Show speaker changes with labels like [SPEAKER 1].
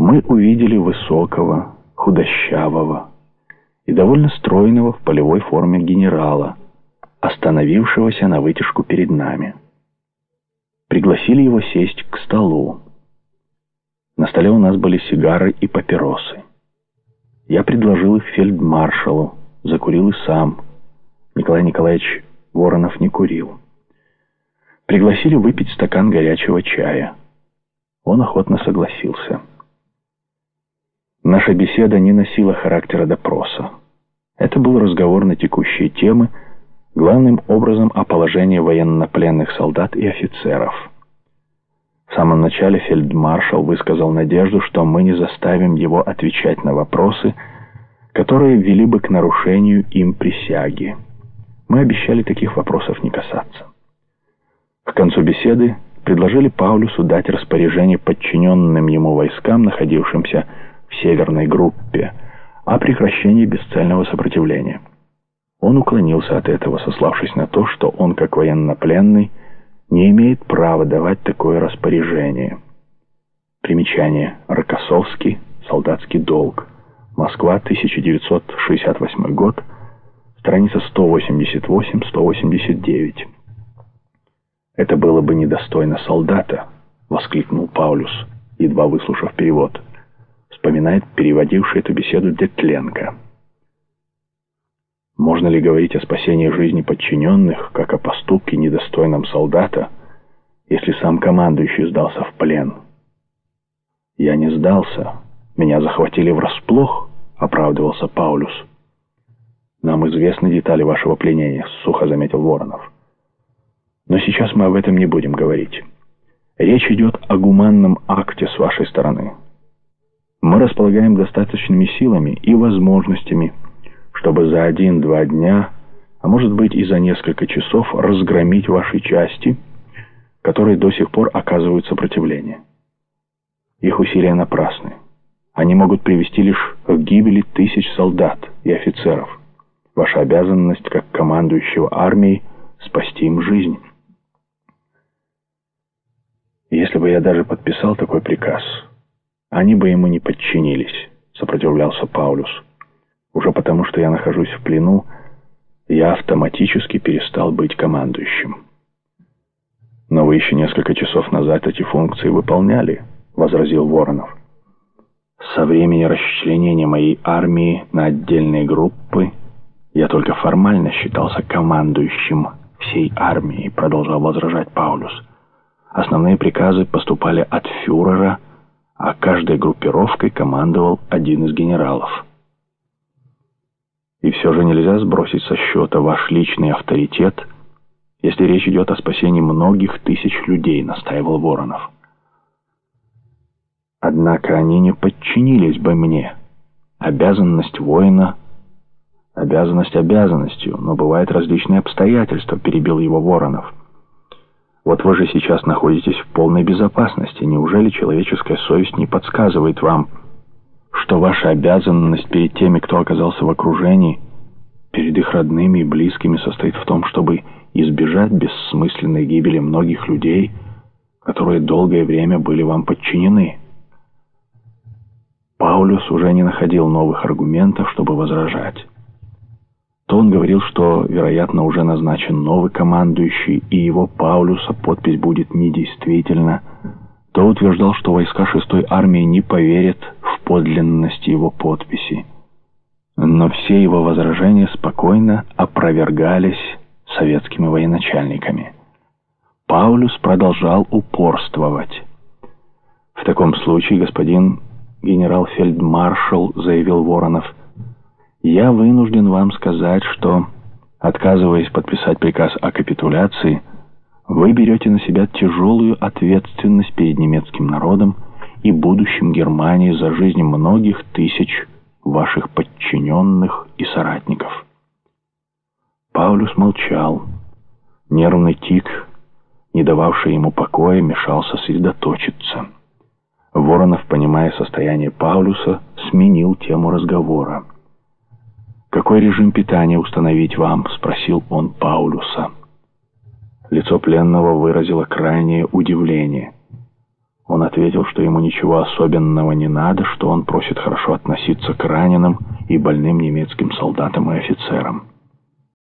[SPEAKER 1] мы увидели высокого, худощавого и довольно стройного в полевой форме генерала, остановившегося на вытяжку перед нами. Пригласили его сесть к столу. На столе у нас были сигары и папиросы. Я предложил их фельдмаршалу, закурил и сам. Николай Николаевич Воронов не курил. Пригласили выпить стакан горячего чая. Он охотно согласился. Наша беседа не носила характера допроса. Это был разговор на текущие темы, главным образом о положении военнопленных солдат и офицеров. В самом начале фельдмаршал высказал надежду, что мы не заставим его отвечать на вопросы, которые вели бы к нарушению им присяги. Мы обещали таких вопросов не касаться. К концу беседы предложили Паулюсу дать распоряжение подчиненным ему войскам, находившимся в северной группе, о прекращении бесцельного сопротивления. Он уклонился от этого, сославшись на то, что он, как военнопленный, не имеет права давать такое распоряжение. Примечание. Рокоссовский. Солдатский долг. Москва, 1968 год. Страница 188-189. «Это было бы недостойно солдата», — воскликнул Паулюс, едва выслушав перевод вспоминает переводивший эту беседу Детленко. Можно ли говорить о спасении жизни подчиненных, как о поступке недостойном солдата, если сам командующий сдался в плен? «Я не сдался. Меня захватили врасплох», — оправдывался Паулюс. «Нам известны детали вашего пленения», — сухо заметил Воронов. «Но сейчас мы об этом не будем говорить. Речь идет о гуманном акте с вашей стороны» мы располагаем достаточными силами и возможностями, чтобы за один-два дня, а может быть и за несколько часов разгромить ваши части, которые до сих пор оказывают сопротивление. Их усилия напрасны. Они могут привести лишь к гибели тысяч солдат и офицеров. Ваша обязанность как командующего армией спасти им жизнь. Если бы я даже подписал такой приказ, они бы ему не подчинились, сопротивлялся Паулюс. Уже потому, что я нахожусь в плену, я автоматически перестал быть командующим. Но вы еще несколько часов назад эти функции выполняли, возразил Воронов. Со времени расчленения моей армии на отдельные группы я только формально считался командующим всей армией, продолжал возражать Паулюс. Основные приказы поступали от фюрера а каждой группировкой командовал один из генералов. И все же нельзя сбросить со счета ваш личный авторитет, если речь идет о спасении многих тысяч людей, настаивал Воронов. Однако они не подчинились бы мне. Обязанность воина — обязанность обязанностью, но бывают различные обстоятельства, перебил его Воронов. Вот вы же сейчас находитесь в полной безопасности. Неужели человеческая совесть не подсказывает вам, что ваша обязанность перед теми, кто оказался в окружении, перед их родными и близкими состоит в том, чтобы избежать бессмысленной гибели многих людей, которые долгое время были вам подчинены? Паулюс уже не находил новых аргументов, чтобы возражать. Он говорил, что, вероятно, уже назначен новый командующий, и его Паулюса подпись будет недействительна, то утверждал, что войска шестой армии не поверят в подлинность его подписи. Но все его возражения спокойно опровергались советскими военачальниками. Паулюс продолжал упорствовать. В таком случае господин генерал-фельдмаршал, заявил Воронов, — я вынужден вам сказать, что, отказываясь подписать приказ о капитуляции, вы берете на себя тяжелую ответственность перед немецким народом и будущим Германии за жизнь многих тысяч ваших подчиненных и соратников. Паулюс молчал. Нервный тик, не дававший ему покоя, мешал сосредоточиться. Воронов, понимая состояние Паулюса, сменил тему разговора. «Какой режим питания установить вам?» — спросил он Паулюса. Лицо пленного выразило крайнее удивление. Он ответил, что ему ничего особенного не надо, что он просит хорошо относиться к раненым и больным немецким солдатам и офицерам.